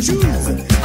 choose.